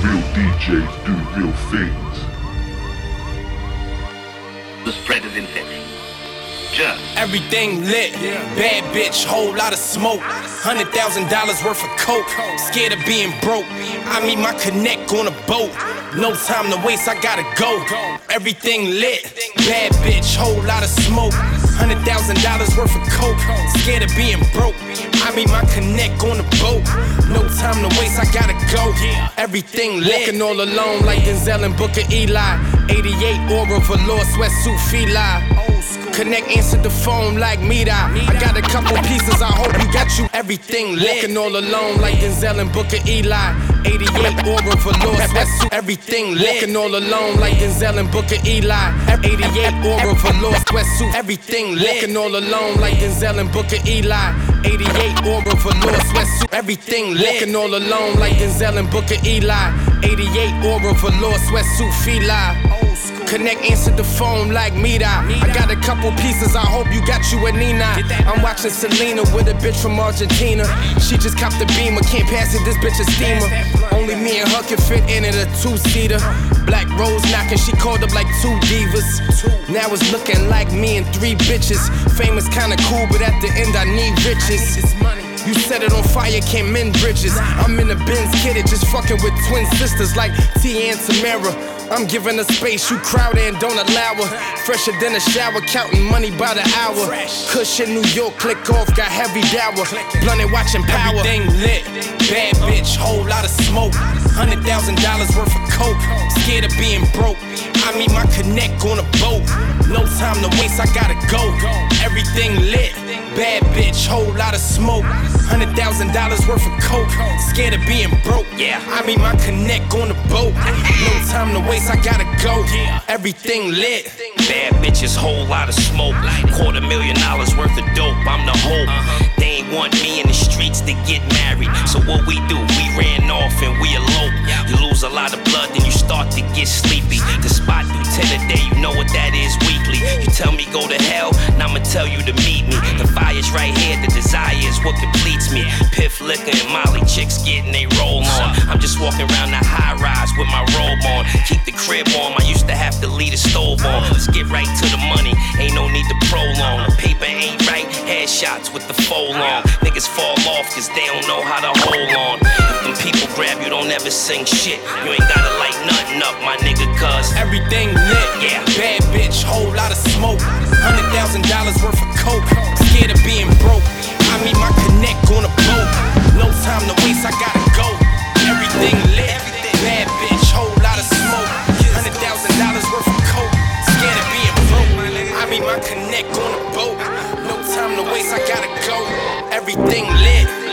Real DJs do real things. The spread of infection. Germs. Everything lit, bad bitch, whole lot of smoke. Hundred thousand dollars worth of coke. Scared of being broke. I meet my connect on a boat. No time to waste, I gotta go. Everything lit, bad bitch, whole lot of smoke. Hundred thousand dollars worth of coke. Scared of being broke. I meet my connect on a boat. No time to waste, I gotta go. Everything lit. Walking all alone like Denzel and Book of Eli. 88 Aura Velour sweatsuit feli. Connect, answer the phone like Mira. I got a couple pieces, I hope you got you everything lit. Walking all alone like Denzel and Book of Eli. 88 Aura Velour sweatsuit, everything lit. Walking all alone like Denzel and Book of Eli. 88 Aura Velour sweatsuit, everything lit. Walking all alone like Denzel and Book of Eli. 88 Aura Velour sweatsuit, everything lit. Walking all alone like Denzel and Book of Eli. 88 Aura Velour sweatsuit feli. Connect, answer the phone like Mira. I got a couple pieces, I hope you got you a Nina. I'm watching Selena with a bitch from Argentina. She just copped the beamer, can't pass it, this bitch a steamer. Only me and her can fit in it, a two seater. Black rose knocking, she called up like two divas. Now it's looking like me and three bitches. Famous kinda cool, but at the end I need riches. You set it on fire, can't mend bridges. I'm in a Benz kitted, just fucking with twin sisters like Tia and Tamera. I'm giving her space, you crowd and don't allow her. Fresher than a shower, counting money by the hour. Cushion New York, click off, got heavy dower. Blunted watching power. Everything lit, bad bitch, whole lot of smoke. Hundred thousand dollars worth of coke. Scared of being broke. I meet my connect on a boat. No time to waste, I gotta go. Everything lit, bitch, whole lot of smoke. Hundred thousand dollars worth of coke. Scared of being broke. Yeah, I mean my connect on the boat. No time to waste, I gotta go. Everything lit. Bad bitches, whole lot of smoke. Quarter million dollars worth of dope. I'm the hope. They ain't want me in the streets to get married. So what we do? We ran off and we elope. You lose a lot of blood, then you start to get sleepy. The spot do 10 a day, you know what that is weekly. You tell me go to hell, now I'ma tell you to meet fire's right here, the desire is what completes me. Piff liquor and Molly chicks getting they roll on. I'm just walking around the high rise with my robe on. Keep the crib warm, I used to have to leave the stove on. Let's get right to the money, ain't no need to prolong. The paper ain't right, headshots with the fold on. Niggas fall off cause they don't know how to hold on. If them people grab you, don't ever sing shit. You ain't gotta light nothing up, my nigga, cuz. Everything lit, Yeah. Bad bitch, whole lot of smoke. Hundred thousand dollars worth of coke. Scared of being broke. I meet my connect on a boat. No time to waste, I gotta go. Everything lit, bad bitch, whole lot of smoke. Hundred thousand dollars worth of coke. Scared of being broke. I meet my connect on a boat. No time to waste, I gotta go. Everything lit.